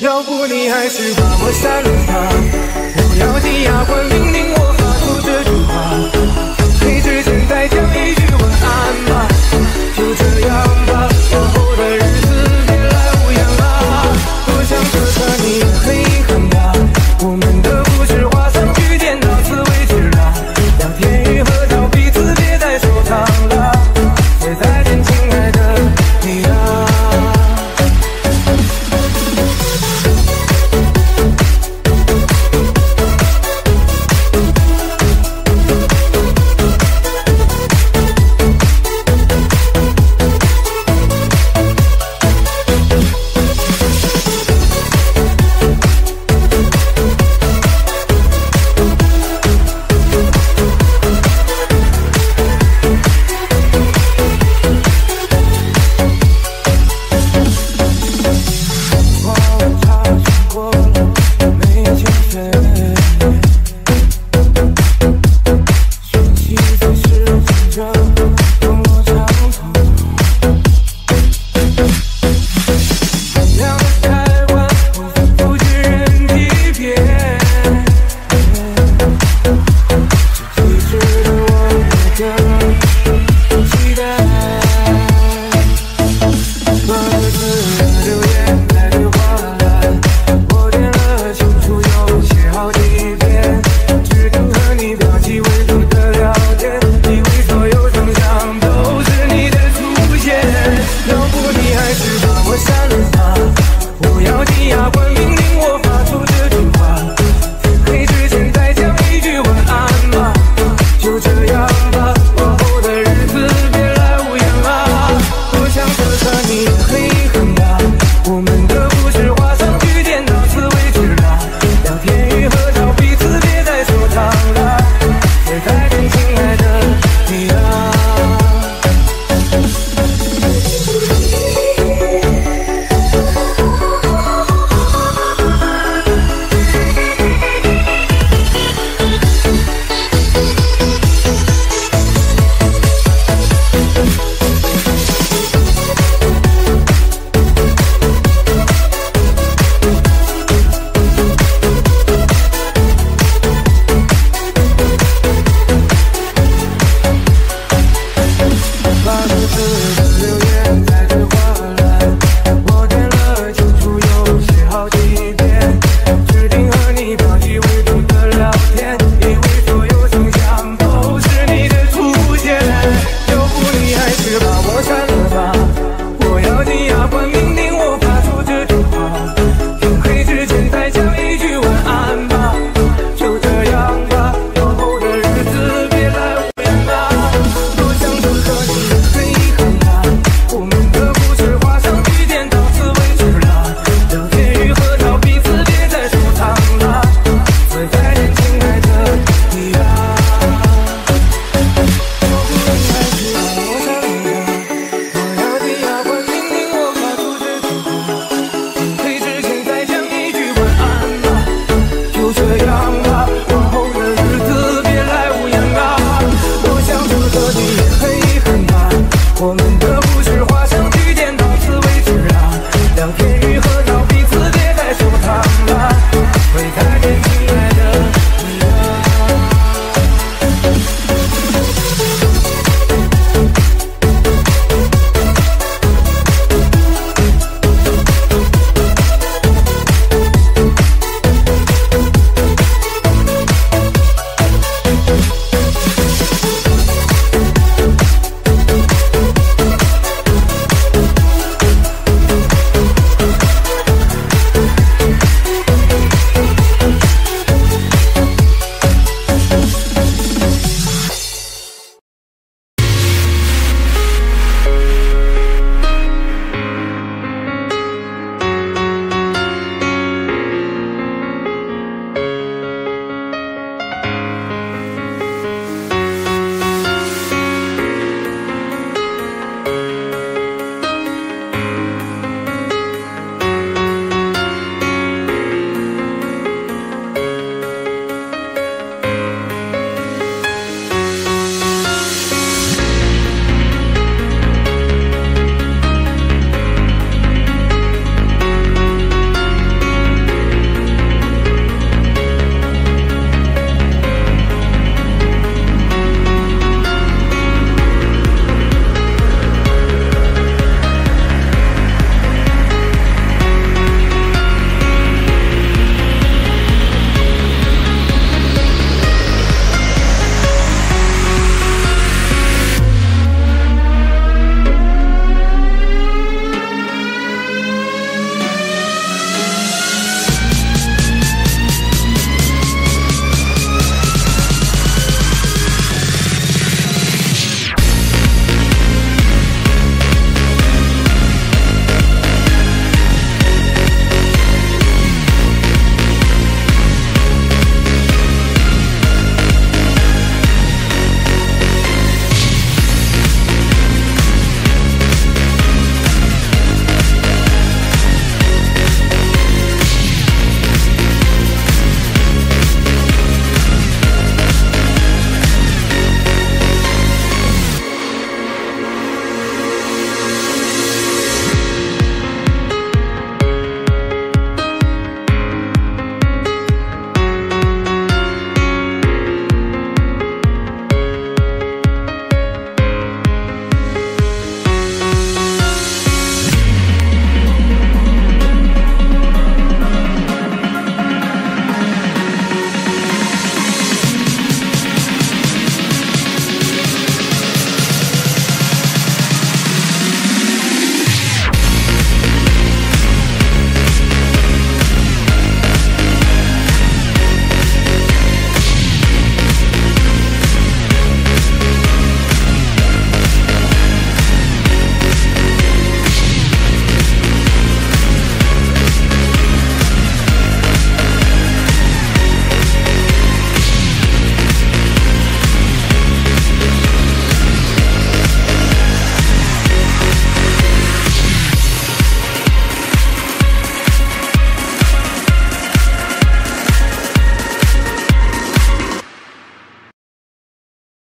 要不你还是把我删了吧我要紧哑关命令我发出这句话。这不是花香聚点，到此为止啊！